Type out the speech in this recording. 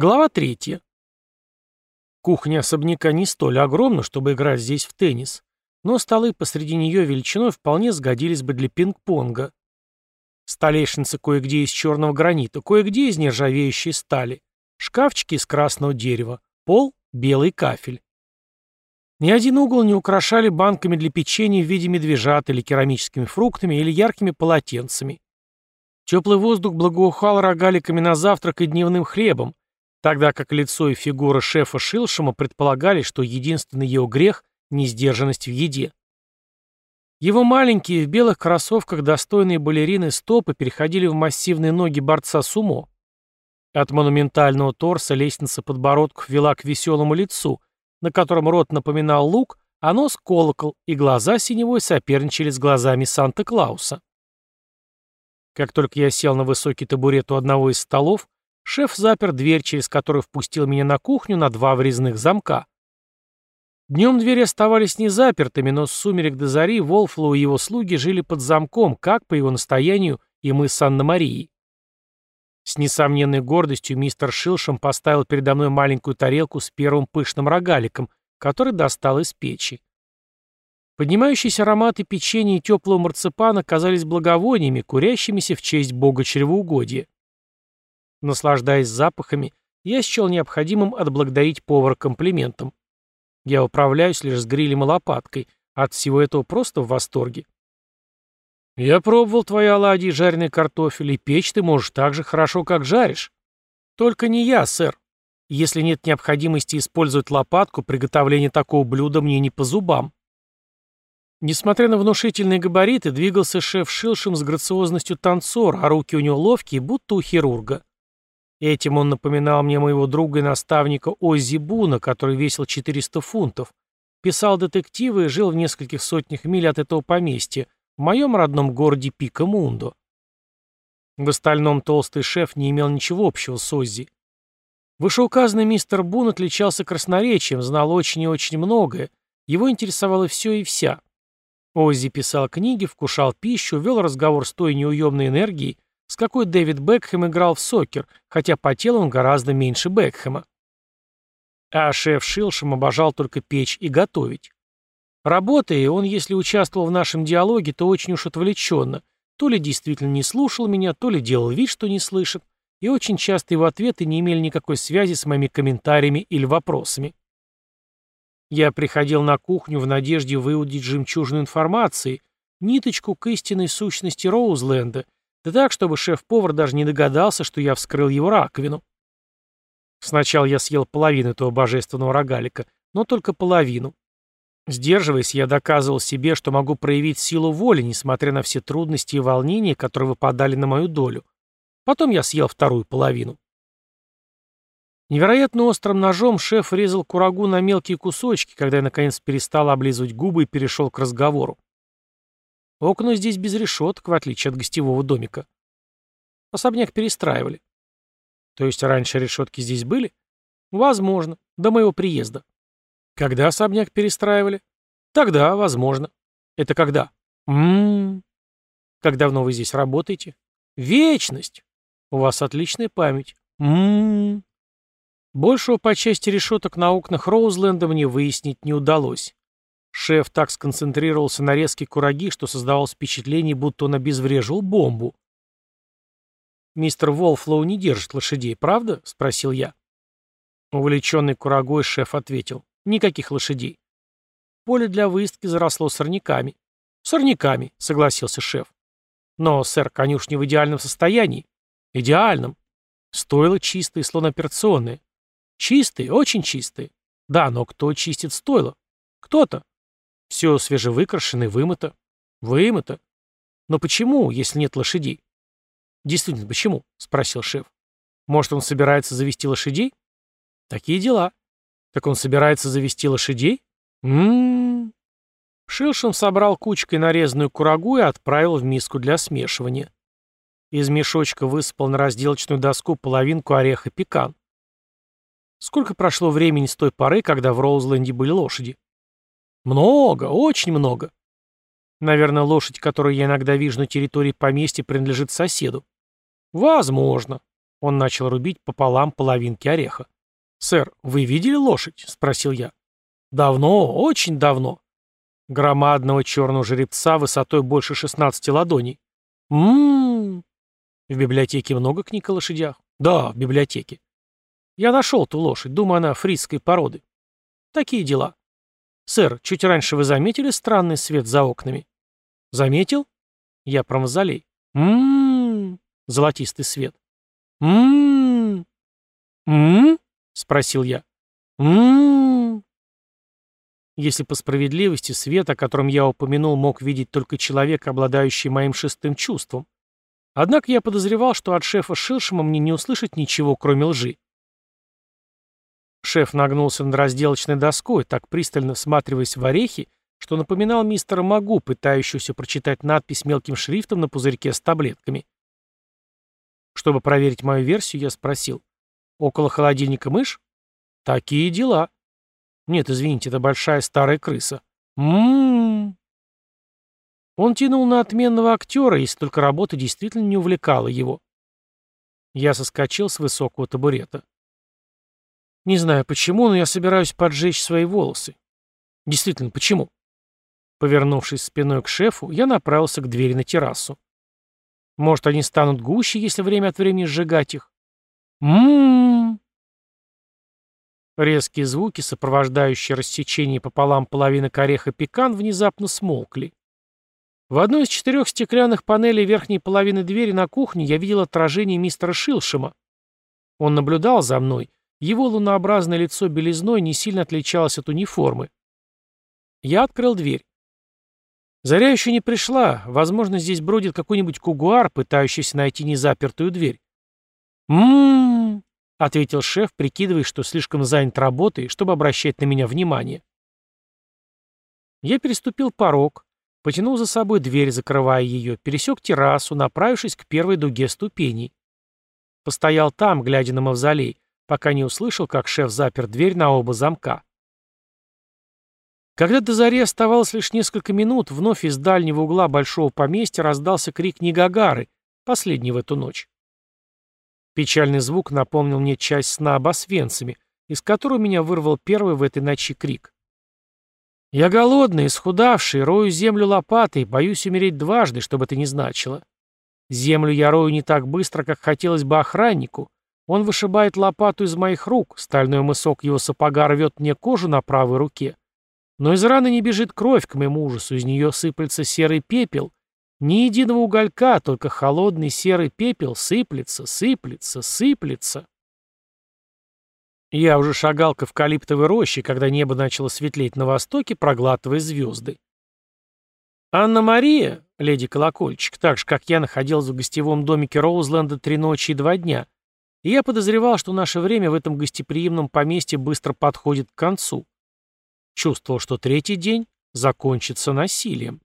Глава третья. Кухня особняка не столь огромна, чтобы играть здесь в теннис, но столы посреди нее величиной вполне сгодились бы для пинг-понга. Столешницы кое-где из черного гранита, кое-где из нержавеющей стали, шкафчики из красного дерева, пол — белый кафель. Ни один угол не украшали банками для печенья в виде медвежат или керамическими фруктами или яркими полотенцами. Теплый воздух благоухал рогаликами на завтрак и дневным хлебом, тогда как лицо и фигура шефа Шилшема предполагали, что единственный его грех – несдержанность в еде. Его маленькие в белых кроссовках достойные балерины стопы переходили в массивные ноги борца сумо. От монументального торса лестница подбородков вела к веселому лицу, на котором рот напоминал лук, а нос — колокол, и глаза синевой соперничали с глазами Санта-Клауса. Как только я сел на высокий табурет у одного из столов, шеф запер дверь, через которую впустил меня на кухню на два врезных замка. Днем двери оставались не запертыми, но с сумерек до зари Волфлоу и его слуги жили под замком, как, по его настоянию, и мы с Анной-Марией. С несомненной гордостью мистер Шилшем поставил передо мной маленькую тарелку с первым пышным рогаликом, который достал из печи. Поднимающиеся ароматы печенья и теплого марципана казались благовониями, курящимися в честь бога чревоугодия. Наслаждаясь запахами, я счел необходимым отблагодарить повара комплиментом. Я управляюсь лишь с грилем и лопаткой, от всего этого просто в восторге. Я пробовал твои оладьи и жареный картофель, и печь ты можешь так же хорошо, как жаришь. Только не я, сэр. Если нет необходимости использовать лопатку, приготовление такого блюда мне не по зубам. Несмотря на внушительные габариты, двигался шеф Шилшем с грациозностью танцора, а руки у него ловкие, будто у хирурга. Этим он напоминал мне моего друга и наставника Оззи Буна, который весил 400 фунтов, писал детективы и жил в нескольких сотнях миль от этого поместья, в моем родном городе Пика-Мундо. В остальном толстый шеф не имел ничего общего с Оззи. Вышеуказанный мистер Бун отличался красноречием, знал очень и очень многое, его интересовало все и вся. Оззи писал книги, вкушал пищу, вел разговор с той неуемной энергией, с какой Дэвид Бекхэм играл в сокер, хотя потел он гораздо меньше Бекхэма. А шеф Шилшем обожал только печь и готовить. Работая, он, если участвовал в нашем диалоге, то очень уж отвлеченно, то ли действительно не слушал меня, то ли делал вид, что не слышит, и очень часто его ответы не имели никакой связи с моими комментариями или вопросами. Я приходил на кухню в надежде выудить жемчужную информации, ниточку к истинной сущности Роузленда, да так, чтобы шеф-повар даже не догадался, что я вскрыл его раковину. Сначала я съел половину этого божественного рогалика, но только половину. Сдерживаясь, я доказывал себе, что могу проявить силу воли, несмотря на все трудности и волнения, которые выпадали на мою долю. Потом я съел вторую половину. Невероятно острым ножом шеф резал курагу на мелкие кусочки, когда я наконец перестал облизывать губы и перешел к разговору. Окна здесь без решеток, в отличие от гостевого домика. Особняк перестраивали. То есть раньше решетки здесь были? Возможно, до моего приезда. Когда особняк перестраивали? Тогда, возможно. Это когда? Ммм. Как давно вы здесь работаете? Вечность. У вас отличная память. Ммм. Большего по части решеток на окнах Роузленда мне выяснить не удалось. Шеф так сконцентрировался на резке кураги, что создавалось впечатление, будто он обезврежил бомбу. «Мистер Волфлоу не держит лошадей, правда?» — спросил я. Увлеченный курагой шеф ответил. «Никаких лошадей. Поле для выездки заросло сорняками». «Сорняками», — согласился шеф. «Но, сэр, конюшня в идеальном состоянии». «Идеальном. Стоило чистое, словно операционное. Чистые, очень чистые. Да, но кто чистит стойло? Кто-то. Все свежевыкрашено и вымыто. Вымыто. Но почему, если нет лошадей? Действительно, почему? Спросил шеф. Может, он собирается завести лошадей? Такие дела. Так он собирается завести лошадей? Ммм. Шилшин собрал кучкой нарезанную курагу и отправил в миску для смешивания. Из мешочка высыпал на разделочную доску половинку ореха пекан. Сколько прошло времени с той поры, когда в Роузленде были лошади? Много, очень много. Наверное, лошадь, которую я иногда вижу на территории поместья, принадлежит соседу. Возможно. Он начал рубить пополам половинки ореха. «Сэр, вы видели лошадь?» — спросил я. «Давно, очень давно. Громадного черного жеребца высотой больше 16 ладоней. Ммм. В библиотеке много книг о лошадях? Да, в библиотеке. Я нашел ту лошадь, думаю, она фрисской породы. Такие дела. Сэр, чуть раньше вы заметили странный свет за окнами? Заметил? Я про мавзолей. Ммм. Золотистый свет. Ммм. Ммм? Спросил я. Ммм. Если по справедливости свет, о котором я упомянул, мог видеть только человек, обладающий моим шестым чувством. Однако я подозревал, что от шефа Шилшема мне не услышать ничего, кроме лжи. Шеф нагнулся над разделочной доской, так пристально всматриваясь в орехи, что напоминал мистера Магу, пытающегося прочитать надпись мелким шрифтом на пузырьке с таблетками. Чтобы проверить мою версию, я спросил. «Около холодильника мышь?» «Такие дела». «Нет, извините, это большая старая крыса». «М-м-м». Он тянул на отменного актера, если только работа действительно не увлекала его. Я соскочил с высокого табурета. Не знаю почему, но я собираюсь поджечь свои волосы. Действительно, почему? Повернувшись спиной к шефу, я направился к двери на террасу. Может, они станут гуще, если время от времени сжигать их? Ммм. Резкие звуки, сопровождающие рассечение пополам половины ореха пекан, внезапно смолкли. В одной из четырех стеклянных панелей верхней половины двери на кухне я видел отражение мистера Шилшема. Он наблюдал за мной, его лунообразное лицо белизной не сильно отличалось от униформы. Я открыл дверь. Заря еще не пришла. Возможно, здесь бродит какой-нибудь кугуар, пытающийся найти незапертую дверь. «М-м-м», ответил шеф, прикидывая, что слишком занят работой, чтобы обращать на меня внимание. Я переступил порог, потянул за собой дверь, закрывая ее, пересек террасу, направившись к первой дуге ступеней. Постоял там, глядя на мавзолей, пока не услышал, как шеф запер дверь на оба замка. Когда до зари оставалось лишь несколько минут, вновь из дальнего угла большого поместья раздался крик Нигагары, последний в эту ночь. Печальный звук напомнил мне часть сна об Освенциме, из которого меня вырвал первый в этой ночи крик. «Я голодный, исхудавший, рою землю лопатой, боюсь умереть дважды, что бы это ни значило. Землю я рою не так быстро, как хотелось бы охраннику, он вышибает лопату из моих рук, стальной мысок его сапога рвет мне кожу на правой руке. Но из раны не бежит кровь к моему ужасу, из нее сыплется серый пепел. Ни единого уголька, только холодный серый пепел сыплется, сыплется, сыплется. Я уже шагал к эвкалиптовой роще, когда небо начало светлеть на востоке, проглатывая звезды. Анна-Мария, леди Колокольчик, так же, как я, находилась в гостевом домике Роузленда три ночи и два дня — и я подозревал, что наше время в этом гостеприимном поместье быстро подходит к концу. Чувствовал, что третий день закончится насилием.